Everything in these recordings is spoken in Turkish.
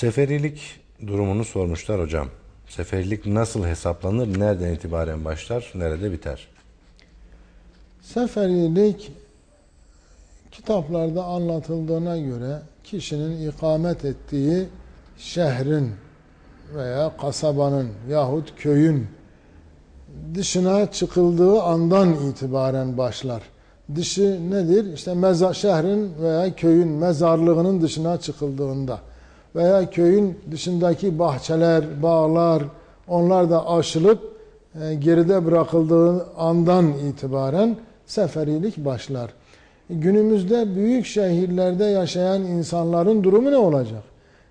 Seferilik durumunu sormuşlar hocam. Seferilik nasıl hesaplanır? Nereden itibaren başlar? Nerede biter? Seferilik kitaplarda anlatıldığına göre kişinin ikamet ettiği şehrin veya kasabanın yahut köyün dışına çıkıldığı andan itibaren başlar. Dışı nedir? İşte meza şehrin veya köyün mezarlığının dışına çıkıldığında veya köyün dışındaki bahçeler, bağlar onlar da aşılıp e, geride bırakıldığı andan itibaren seferilik başlar. Günümüzde büyük şehirlerde yaşayan insanların durumu ne olacak?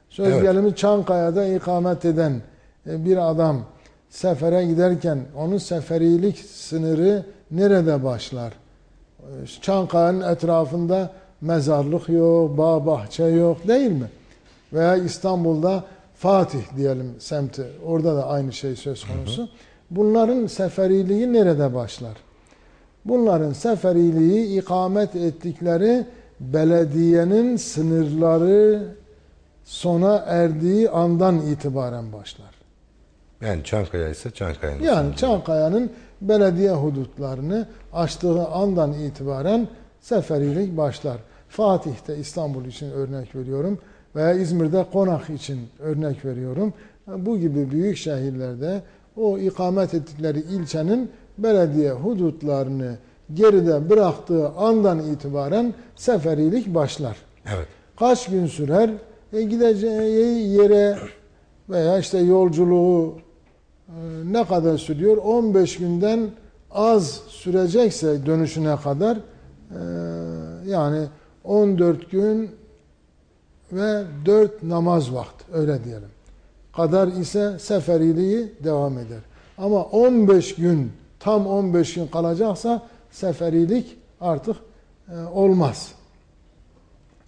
Söz Evet. gelimi Çankaya'da ikamet eden e, bir adam sefere giderken onun seferilik sınırı nerede başlar? E, Çankaya'nın etrafında mezarlık yok, bağ bahçe yok değil mi? Veya İstanbul'da Fatih diyelim semti. Orada da aynı şey söz konusu. Bunların seferiliği nerede başlar? Bunların seferiliği ikamet ettikleri belediyenin sınırları sona erdiği andan itibaren başlar. Yani Çankaya ise Çankaya'nın. Yani. Çankaya'nın belediye hudutlarını açtığı andan itibaren seferilik başlar. Fatih'te İstanbul için örnek veriyorum veya İzmir'de Konak için örnek veriyorum. Bu gibi büyük şehirlerde o ikamet ettikleri ilçenin belediye hudutlarını geride bıraktığı andan itibaren seferilik başlar. Evet. Kaç gün sürer? E gideceği yere veya işte yolculuğu e, ne kadar sürüyor? 15 günden az sürecekse dönüşüne kadar e, yani 14 gün ve 4 namaz vakti öyle diyelim. Kadar ise seferiliği devam eder. Ama 15 gün tam 15 gün kalacaksa seferilik artık e, olmaz.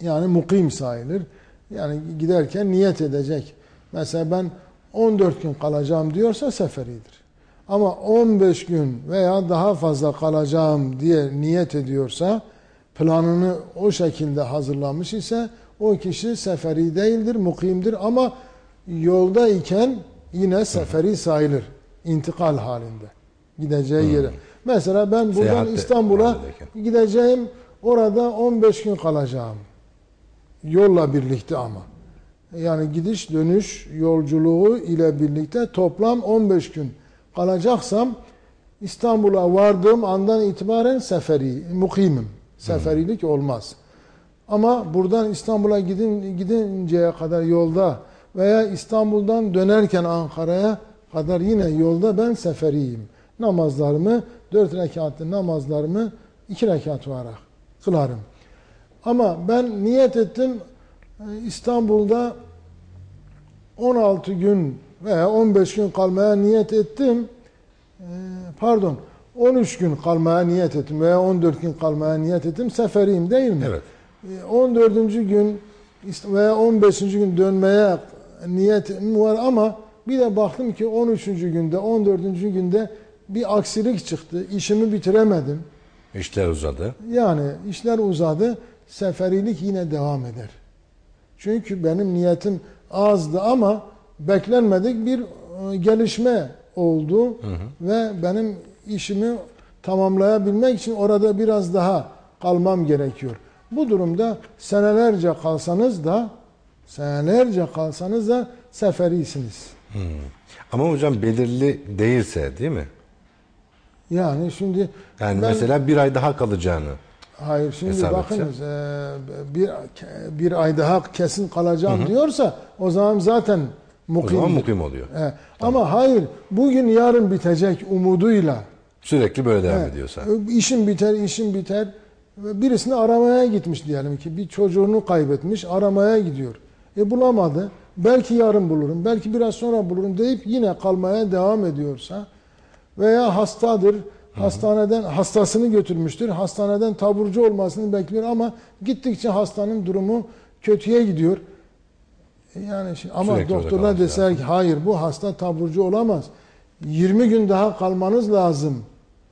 Yani mukim sayılır. Yani giderken niyet edecek. Mesela ben 14 gün kalacağım diyorsa seferidir. Ama 15 gün veya daha fazla kalacağım diye niyet ediyorsa planını o şekilde hazırlamış ise o kişi seferi değildir, mukimdir ama yoldayken yine seferi sayılır. İntikal halinde. Gideceği yere. Mesela ben buradan Seyahatte İstanbul'a gideceğim. Orada 15 gün kalacağım. Yolla birlikte ama. Yani gidiş dönüş yolculuğu ile birlikte toplam 15 gün kalacaksam İstanbul'a vardığım andan itibaren seferi, mukimim. Seferilik olmaz. Ama buradan İstanbul'a gidin, gidinceye kadar yolda veya İstanbul'dan dönerken Ankara'ya kadar yine yolda ben seferiyim. Namazlarımı, dört rekatlı namazlarımı iki rekat olarak kılarım. Ama ben niyet ettim İstanbul'da 16 gün veya 15 gün kalmaya niyet ettim. E, Pardon 13 gün kalmaya niyet ettim veya 14 gün kalmaya niyet ettim. Seferiyim değil mi? Evet. E, 14. gün ist- veya 15. gün dönmeye niyetim var ama bir de baktım ki 13. günde 14. günde bir aksilik çıktı. İşimi bitiremedim. İşler uzadı. Yani işler uzadı. Seferilik yine devam eder. Çünkü benim niyetim azdı ama beklenmedik bir e, gelişme oldu ve benim işimi tamamlayabilmek için orada biraz daha kalmam gerekiyor. Bu durumda senelerce kalsanız da senelerce kalsanız da seferisiniz. Ama hocam belirli değilse değil mi? Yani şimdi Yani ben- mesela bir ay daha kalacağını. Hayır şimdi hesap bakınız e, bir bir ay daha kesin kalacağım diyorsa o zaman zaten O mukim. zaman mukim oluyor. E, Ama hayır bugün yarın bitecek umuduyla Sürekli böyle devam e, ediyorsa. işim biter işim biter birisini aramaya gitmiş diyelim ki bir çocuğunu kaybetmiş aramaya gidiyor. E bulamadı. Belki yarın bulurum, belki biraz sonra bulurum deyip yine kalmaya devam ediyorsa veya hastadır, hastaneden hastasını götürmüştür, hastaneden taburcu olmasını bekliyor ama gittikçe hastanın durumu kötüye gidiyor. E Yani şimdi, ama Sürekli orada doktorlar deseler ki hayır bu hasta taburcu olamaz. 20 gün daha kalmanız lazım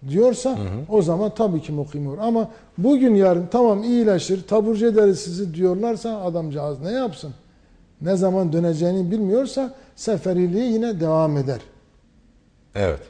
diyorsa o zaman tabii ki mukim olur. Ama bugün yarın tamam iyileşir, taburcu ederiz sizi diyorlarsa adamcağız ne yapsın? ne zaman döneceğini bilmiyorsa seferiliği yine devam eder. Evet.